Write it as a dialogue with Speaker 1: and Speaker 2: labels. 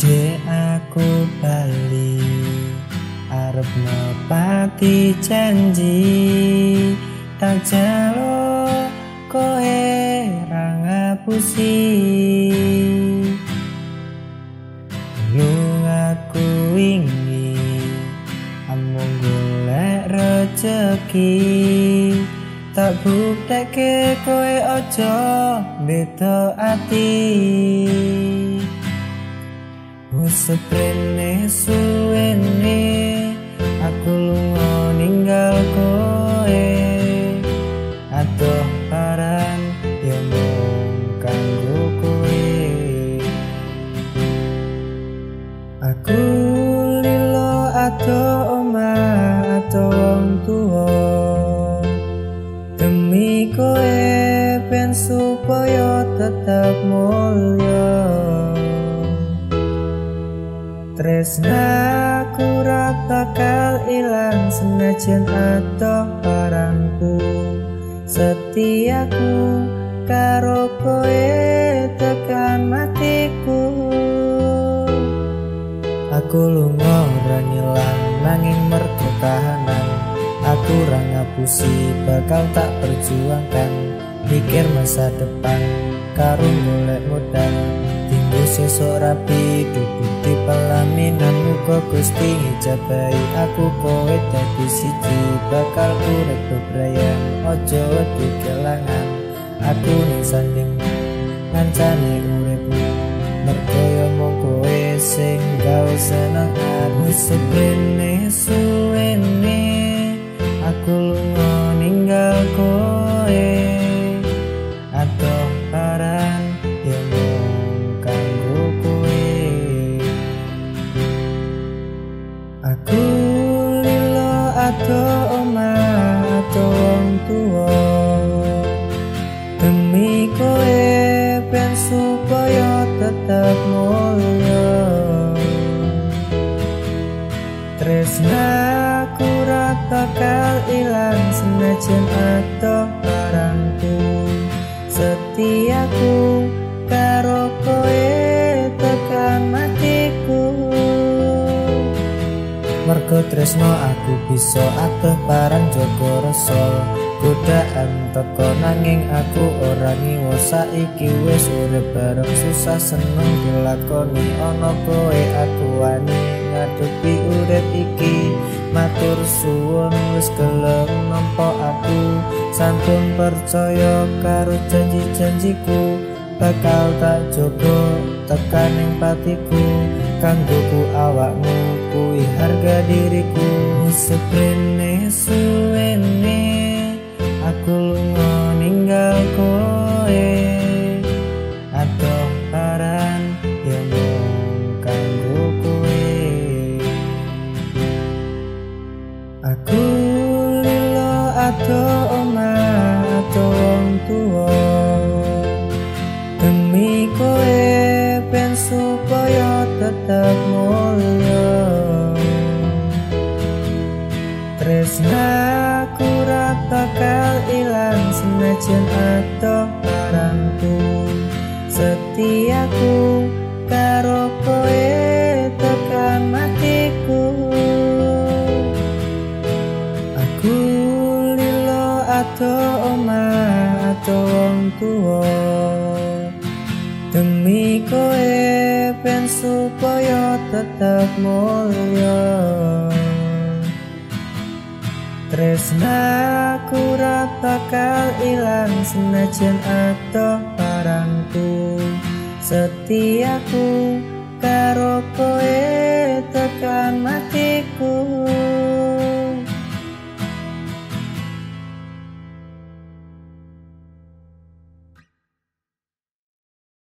Speaker 1: Dek aku bali. Arep nepati janji. Tak jalo koe ra ngapusi. Lung aku wingi. Amung golek rezeki tak buktekke koe ojo beda ati Seprene suwene aku lunga ninggal koe. Adoh paran ya mung kanggo koe. Aku lilo adoh omah adoh wong tuwa. Demi koe ben supaya tetap mulya Tresnaku ra bakal ilang senajan atoh parangku Setiaku karo koe tekan matiku. Aku lunga ora ngilang nanging mergo kahanan Aku ra ngapusi bakal tak perjuangkan. Mikir masa depan karo golek modal. Tinggu sesok rapi duduk Muka gusti ngijabai aku kowe dadi siji Bakal urek bebrayan ojo wedi kelangan. Aku ning sanding ngancani uripmu. Mergoyo mong kowe sing gawe seneng aku. Seprene suwene tuwa Demi kowe ben supaya tetap mulya. Tresnaku ra bakal ilang senajan atoh parangku Setiaku tresno aku bisa atuh parang jogo rasa. Godaan teko nanging aku ora ngiwo saiki wis urip bareng susah seneng dilakoni. Ana koe aku wani ngadepi urip iki. Matur suwun wis gelem nampa aku. Santun percaya karo janji-janjiku. Bakal tak jogo tekaning patiku. Kanggoku awakmu harga diriku seprene suwene. Aku lunga ninggal koe. Adoh paran ya mung kanggo koe. Aku lilo adoh omah adoh wong tuwa. Demi koe ben supaya tetap senajan atoh parangku Setiaku karo koe tekan matiku. Aku lilo adoh omah adoh wong tuwa. Demi koe ben supaya tetap mulya Tresnaku ra bakal ilang senajan atoh parangku Setiaku karo koe tekan matiku